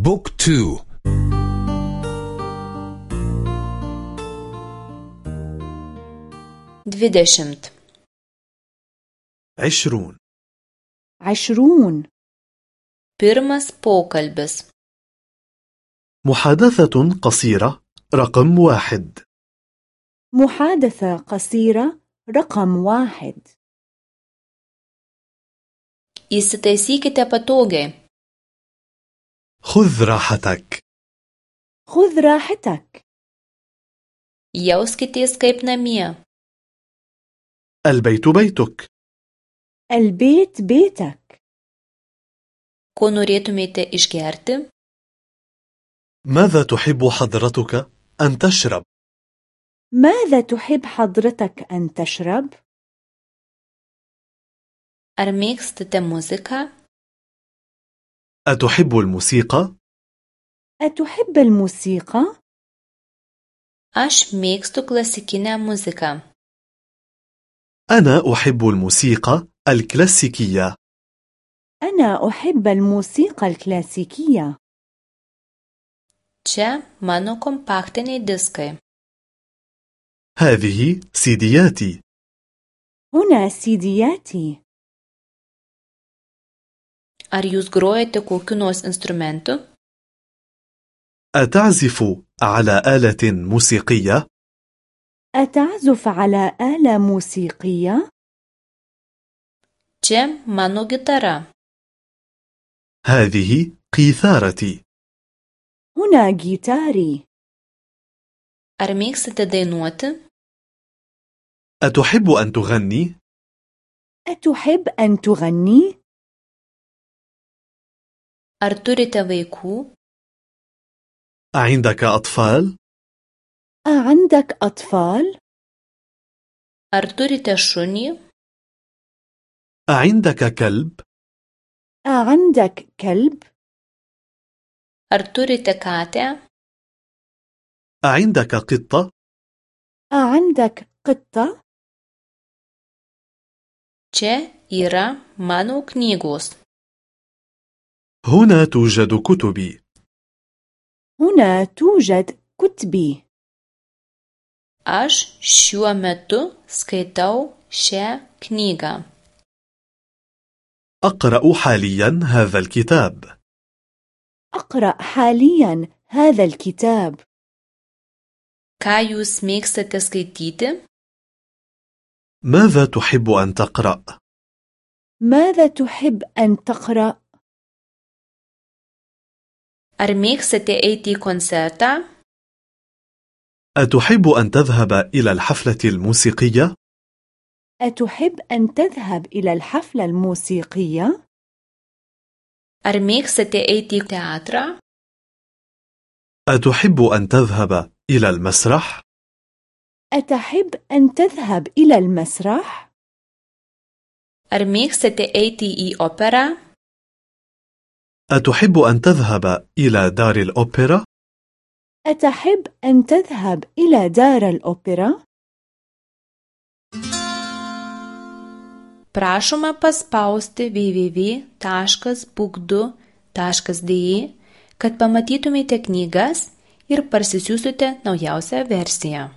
بوك تو. dvidešimt عشرون. عشرون. pirmas pokalbis محادثة قصيرة رقم واحد. محادثة قصيرة رقم واحد. Įsitaisykite patogiai خذ راحتك. خذ راحتك. jauskitės kaip namie البيت بيتك. البيت بيتك. ko norėtumėte išgerti ماذا تحب حضرتك أن تشرب؟ ماذا تحب حضرتك أن تشرب؟ ar mėgstate muziką أتحب الموسيقى؟ أتحب الموسيقى؟ aš mėgstu klasikinę muziką أنا أحب الموسيقى الكلاسيكية. أنا أحب الموسيقى الكلاسيكية. Čia mano kompaktiniai diskai هذه سيدياتي. هنا سيدياتي. Ar jūs grojate kokiu nors instrumentu أتعزف على آلة موسيقية؟ أتعزف على آلة موسيقية؟ čia mano gitara هذه قيثارتي هنا جيتاري ar mėgstate dainuoti أتحب أن تغني؟ أتحب أن تغني؟ Ar turite vaikų أعندك أطفال؟ أعندك أطفال؟ ar turite šunį أعندك كلب؟ أعندك كلب؟ ar turite katę أعندك قطة؟ أعندك قطة؟ čia yra mano knygos هنا توجد كتبي. هنا توجد كتبي. Aš šiuo metu skaitau šią knygą. أقرأ حاليا هذا الكتاب. أقرأ حاليا هذا الكتاب. Ką jūs mėgstate skaityti? ماذا تحب أن تقرأ؟ ماذا تحب أن تقرأ؟ Ar mėgstate eiti į koncertą أتحب أن تذهب إلى الحفلة الموسيقية؟ أتحب أن تذهب إلى الحفلة الموسيقية؟ ar mėgstate eiti į teatrą أتحب أن تذهب إلى المسرح؟ أتحب أن تذهب إلى المسرح؟ ar mėgstate eiti į operą أتحب أن تذهب إلى دار الأوبرا؟ أتحب أن تذهب إلى دار الأوبرا؟ prašoma paspausti www.book2.de kad pamatytumėte knygas ir parsisiųsite naujausią versiją